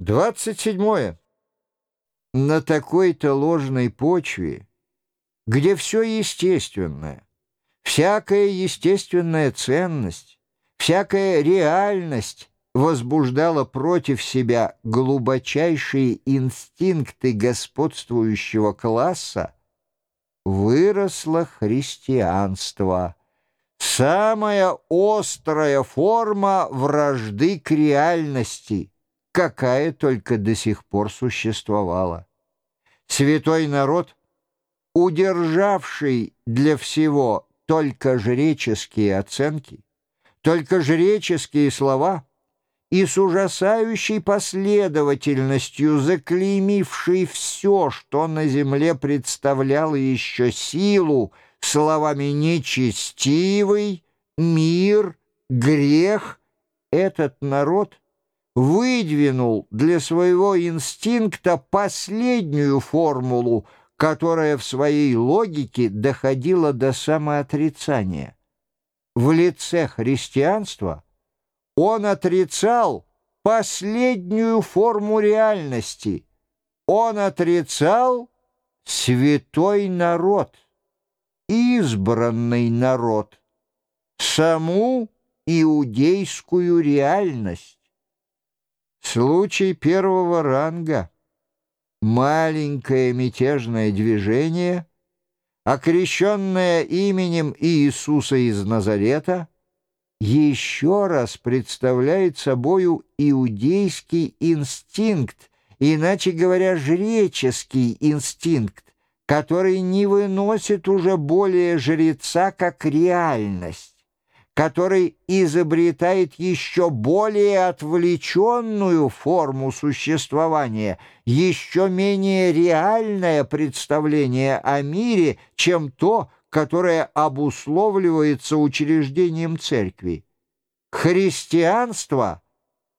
27. На такой-то ложной почве, где все естественное, всякая естественная ценность, всякая реальность возбуждала против себя глубочайшие инстинкты господствующего класса, выросло христианство, самая острая форма вражды к реальности — какая только до сих пор существовала. Святой народ, удержавший для всего только жреческие оценки, только жреческие слова и с ужасающей последовательностью заклеймивший все, что на земле представляло еще силу, словами «нечестивый», «мир», «грех», этот народ выдвинул для своего инстинкта последнюю формулу, которая в своей логике доходила до самоотрицания. В лице христианства он отрицал последнюю форму реальности. Он отрицал святой народ, избранный народ, саму иудейскую реальность. Случай первого ранга. Маленькое мятежное движение, окрещенное именем Иисуса из Назарета, еще раз представляет собою иудейский инстинкт, иначе говоря, жреческий инстинкт, который не выносит уже более жреца как реальность который изобретает еще более отвлеченную форму существования, еще менее реальное представление о мире, чем то, которое обусловливается учреждением церкви. Христианство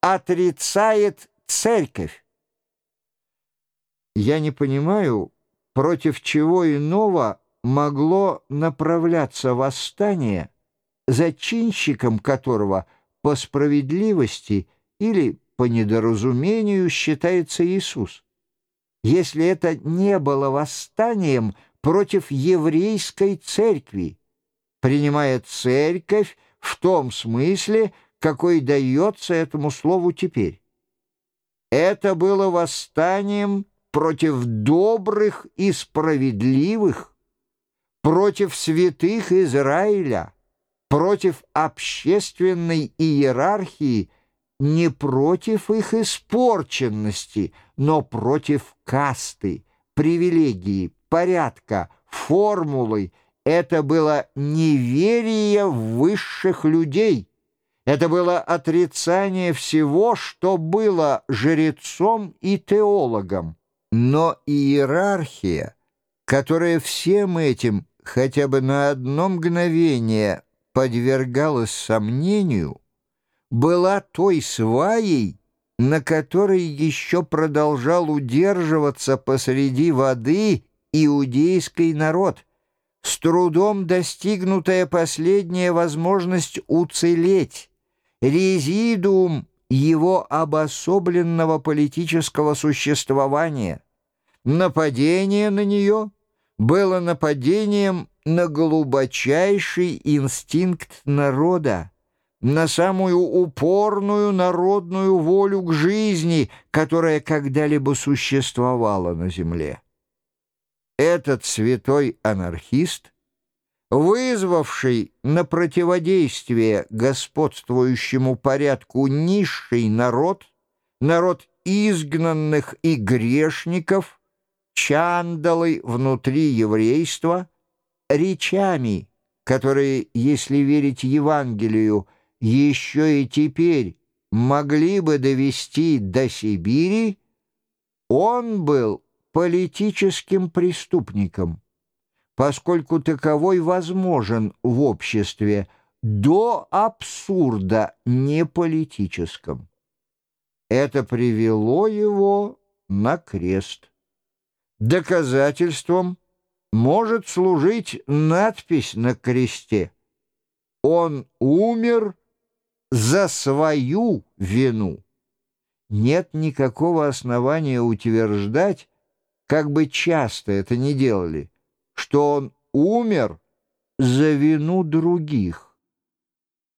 отрицает церковь. Я не понимаю, против чего иного могло направляться восстание, зачинщиком которого по справедливости или по недоразумению считается Иисус. Если это не было восстанием против еврейской церкви, принимая церковь в том смысле, какой дается этому слову теперь. Это было восстанием против добрых и справедливых, против святых Израиля, против общественной иерархии, не против их испорченности, но против касты, привилегии, порядка, формулы. Это было неверие высших людей. Это было отрицание всего, что было жрецом и теологом. Но иерархия, которая всем этим хотя бы на одно мгновение подвергалась сомнению, была той сваей, на которой еще продолжал удерживаться посреди воды иудейский народ, с трудом достигнутая последняя возможность уцелеть, резидуум его обособленного политического существования. Нападение на нее было нападением на глубочайший инстинкт народа, на самую упорную народную волю к жизни, которая когда-либо существовала на земле. Этот святой анархист, вызвавший на противодействие господствующему порядку низший народ, народ изгнанных и грешников, чандалы внутри еврейства — речами, которые, если верить Евангелию, еще и теперь могли бы довести до Сибири, он был политическим преступником, поскольку таковой возможен в обществе до абсурда неполитическом. Это привело его на крест. Доказательством может служить надпись на кресте. Он умер за свою вину. нет никакого основания утверждать, как бы часто это ни делали, что он умер за вину других.